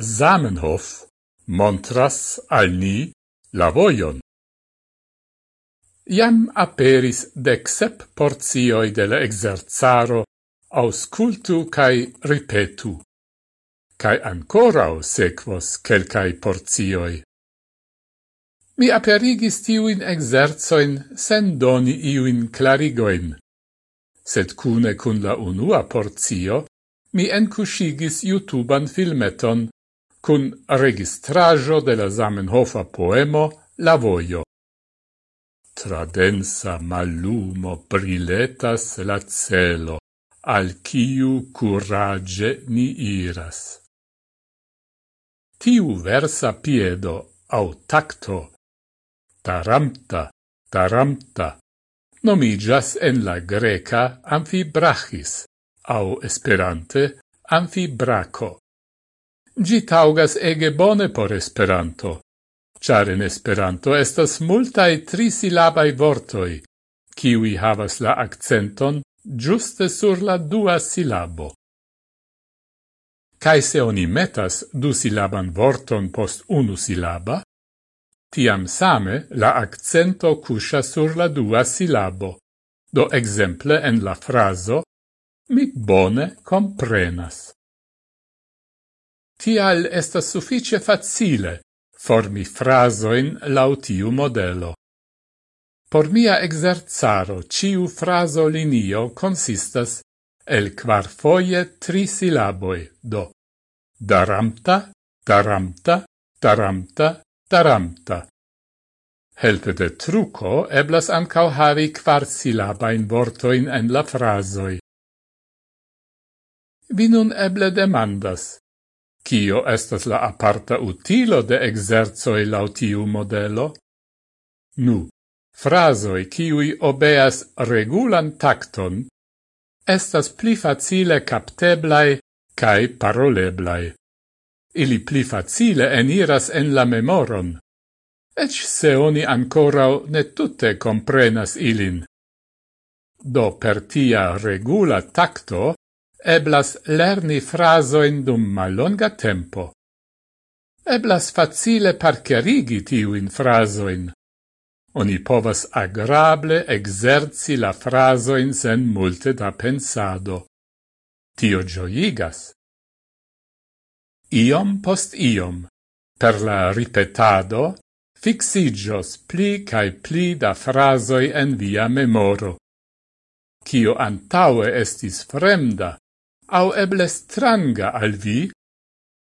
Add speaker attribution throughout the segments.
Speaker 1: Zamenhof montras al ni la voion. Iam aperis dec sep porzioi del exerzaro auscultu cae ripetu, cae ancorau sequos quelcae porzioi. Mi aperigis tiuin exerzoin sen doni iuin clarigoin, sed cune cun la unua porzio mi encuscigis youtuban filmeton cun registrajo de la Zamenhofa poemo La Voio. Tra densa mallumo briletas la celo, al ciu curage ni iras. Tiu versa piedo au tacto, taramta, taramta, nomigas en la greca amphibrachis, au esperante amphibraco. Gi taugas ege bone por Esperanto, char in Esperanto estas multae trisilabai vortoi, kiwi havas la accenton giuste sur la dua silabo. Kai se oni metas du silaban vorton post unu silaba, tiam same la accento cuscia sur la dua silabo. Do exemple en la fraso, mi bone comprenas. Tial estas suffice facile formi frasoin lautiu modelo. Por mia exerzaro ciu fraso linio consistas el quar foie tri silaboi, do daramta, taramta, taramta, taramta. Helpe de truco eblas ancau havi quar silabain vortoin en la frasoi. Vi nun eble demandas, Cio estas la aparta utilo de exerzoi lautiu modelo? Nu, frasoi ciui obeas regulan tacton estas pli facile capteblai cae paroleblai. Ili pli facile eniras en la memoron, ec se oni ancorau ne tutte comprenas ilin. Do per tia regula tacto, eblas lerni frasoin dum malonga tempo. Eblas facile parcherigi tiuin frasoin. Oni povas agrable exerci la frasoin sen multe da pensado. Tio gioigas. Iom post iom, per la ripetado, fixigios pli cae pli da frasoi en via memoro. Cio antaue estis fremda, au eble stranga al vi,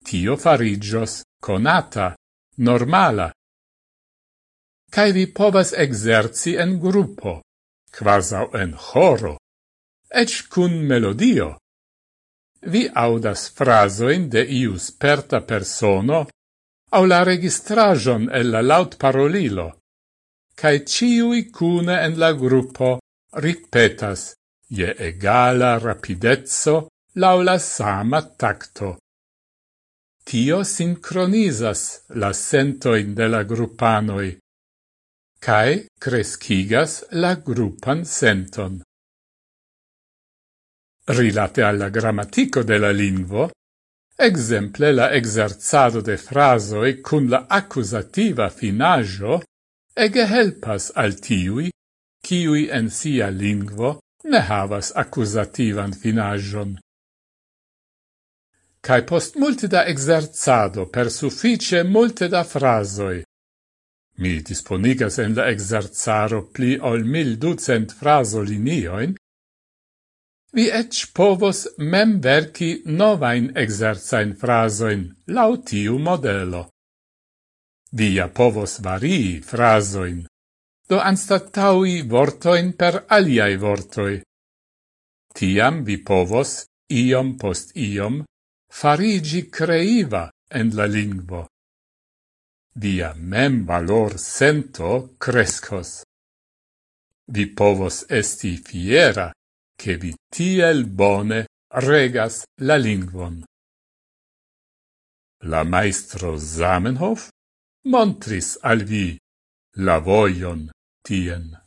Speaker 1: tio farigios conata, normala. Cai vi povas exerci en gruppo, quasau en choro, ec cun melodio. Vi audas frasoin de iu sperta persono au la registrajon el la laut parolilo, cae ciui cune en la gruppo ripetas je egala rapidezzo laula sama tacto. Tio sincronizas la sentoin de la gruppanoi, cae crescigas la gruppan senton. Rilate alla grammatico de la lingvo, exemple la exerzado de frasoi cun la accusativa finaggio ege helpas al tiui, kiui en sia lingvo ne havas accusativan finaggion cae post multe da exerzado per suffice multe da frasoi. Mi disponigas en la exerzaro pli ol mil ducent fraso linioin, vi ec povos mem verci novain exerzain frasoin lau tiu modelo. Via povos varii frasoin, do anstataui vortoin per aliai vortoi. Tiam vi povos, iom post iom, farigi creiva en la lingvo. Via mem valor sento crescos. Vi povos esti fiera che vi tiel bone regas la lingvon. La maestro Zamenhof montris al vi la voion tien.